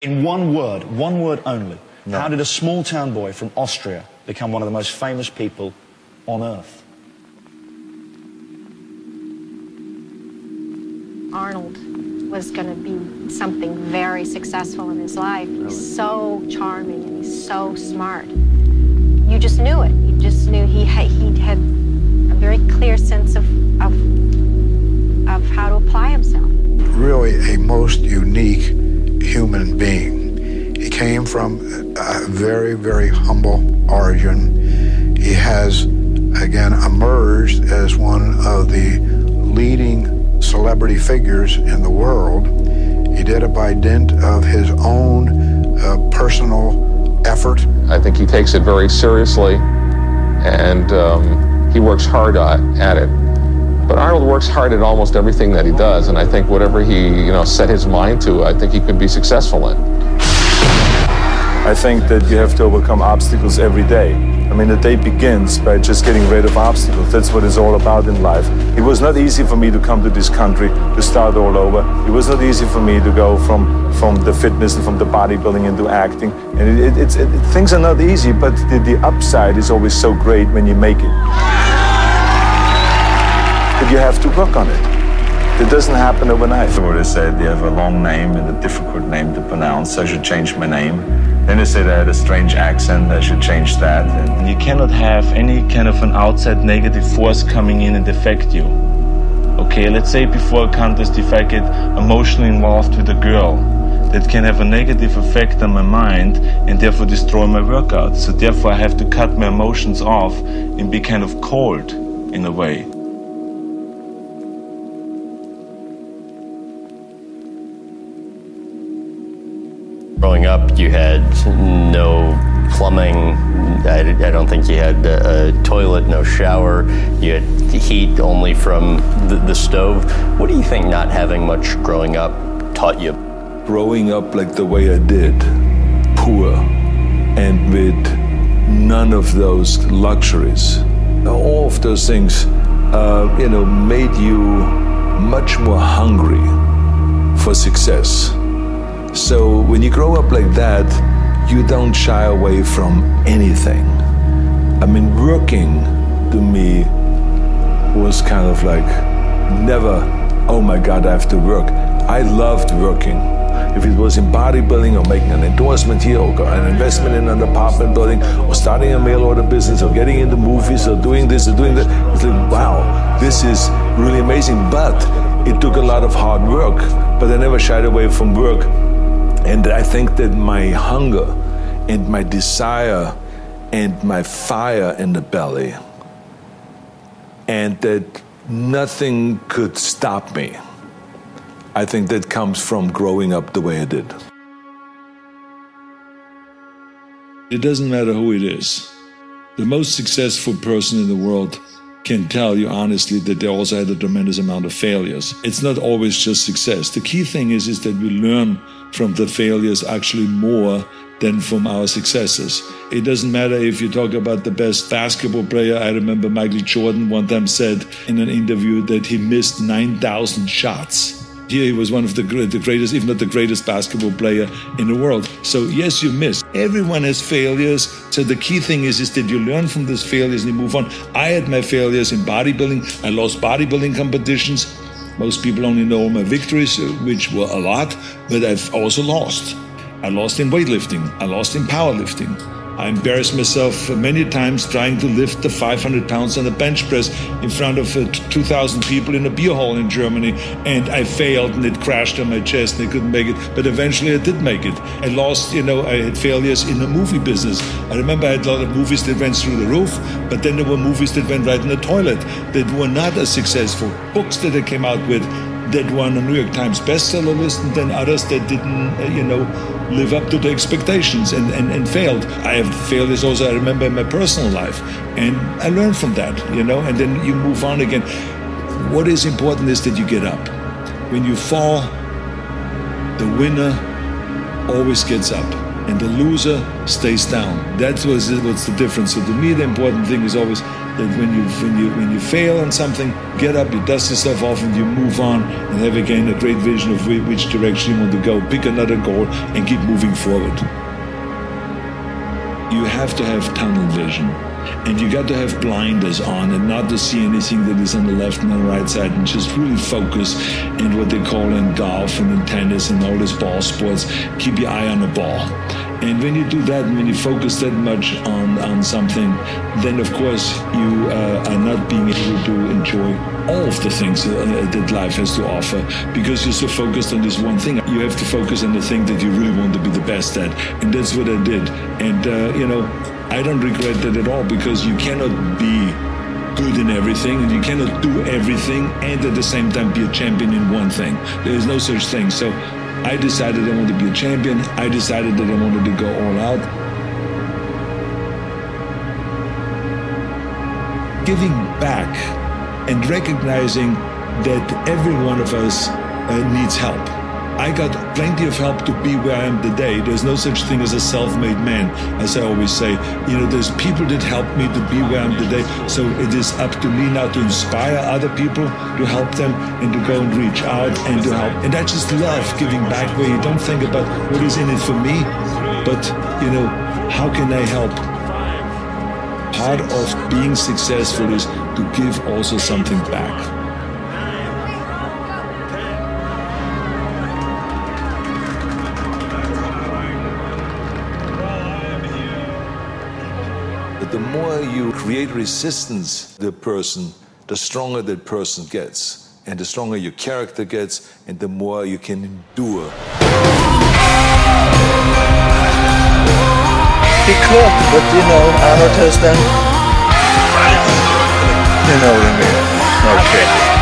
In one word, one word only, no. how did a small town boy from Austria become one of the most famous people on earth? Arnold was going to be something very successful in his life. He's so charming and he's so smart. You just knew it. You just knew he had, he had a very clear sense of, of, of how to apply himself. Really a most unique human being. He came from a very, very humble origin. He has, again, emerged as one of the leading celebrity figures in the world. He did it by dint of his own uh, personal effort. I think he takes it very seriously and um, he works hard at it. But Arnold works hard at almost everything that he does, and I think whatever he, you know, set his mind to, I think he could be successful in. I think that you have to overcome obstacles every day. I mean, the day begins by just getting rid of obstacles. That's what it's all about in life. It was not easy for me to come to this country to start all over. It was not easy for me to go from, from the fitness and from the bodybuilding into acting. And it, it, it, things are not easy, but the, the upside is always so great when you make it. But you have to work on it. It doesn't happen overnight. So they said you have a long name and a difficult name to pronounce. I should change my name. Then they said I had a strange accent. I should change that. And you cannot have any kind of an outside negative force coming in and affect you. Okay, let's say before a contest, if I get emotionally involved with a girl, that can have a negative effect on my mind and therefore destroy my workout. So therefore, I have to cut my emotions off and be kind of cold in a way. Growing up, you had no plumbing. I, I don't think you had a, a, toilet, no shower. You had heat only from the, the stove. What do you think not having much growing up taught you? Growing up like the way I did, poor, and with none of those luxuries, all of those things, uh, you know, made you much more hungry for success. So when you grow up like that, you don't shy away from anything. I mean, working to me was kind of like never, oh my God, I have to work. I loved working. If it was in bodybuilding or making an endorsement here or an investment in an apartment building or starting a mail order business or getting into movies or doing this or doing that, it's like, wow, this is really amazing. But it took a lot of hard work, but I never shied away from work and I think that my hunger and my desire and my fire in the belly, and that nothing could stop me, I think that comes from growing up the way I did. It doesn't matter who it is. The most successful person in the world can tell you honestly that they also had a tremendous amount of failures. It's not always just success. The key thing is, is that we learn from the failures actually more than from our successes. It doesn't matter if you talk about the best basketball player. I remember Michael Jordan one time said in an interview that he missed 9,000 shots. He was one of the, the greatest, if not the greatest basketball player in the world. So yes, you miss. Everyone has failures. So the key thing is, is that you learn from those failures and you move on. I had my failures in bodybuilding. I lost bodybuilding competitions. Most people only know my victories, uh, which were a lot, but I've also lost. I lost in weightlifting. I lost in powerlifting. I embarrassed myself many times trying to lift the 500 pounds on the bench press in front of uh, 2,000 people in a beer hall in Germany, and I failed and it crashed on my chest and I couldn't make it. But eventually I did make it. I lost, you know, I had failures in the movie business. I remember I had a lot of movies that went through the roof, but then there were movies that went right in the toilet that were not as successful. Books that I came out with that won a New York Times bestseller list, and then others that didn't, uh, you know, live up to the expectations and, and, and failed. I have failed failures also, I remember in my personal life. And I learned from that, you know, and then you move on again. What is important is that you get up. When you fall, the winner always gets up. and the loser stays down. That was what's the difference. So to me, the important thing is always that when you when you when you fail on something, get up, you dust yourself off, and you move on, and have again a great vision of which direction you want to go. Pick another goal and keep moving forward. You have to have tunnel vision and you got to have blinders on and not to see anything that is on the left and the right side and just really focus and what they call in golf and in tennis and all these ball sports keep your eye on the ball and when you do that when you focus that much on, on something then of course you uh, are not being able to enjoy all of the things uh, that life has to offer because you're so focused on this one thing you have to focus on the thing that you really want to be the best at and that's what i did and uh, you know I don't regret that at all because you cannot be good in everything and you cannot do everything and at the same time be a champion in one thing. There is no such thing. So I decided I wanted to be a champion. I decided that I wanted to go all out. Giving back and recognizing that every one of us uh, needs help I got plenty of help to be where I am today. There's no such thing as a self-made man, as I always say. You know, there's people that helped me to be where I am today. So it is up to me now to inspire other people, to help them, and to go and reach out and to help. And I just love giving back where you don't think about what is in it for me, but, you know, how can I help? Part of being successful is to give also something back. More you create resistance the person, the stronger that person gets. And the stronger your character gets, and the more you can endure. He could, but you know, Arnold has. You know what I mean. Okay.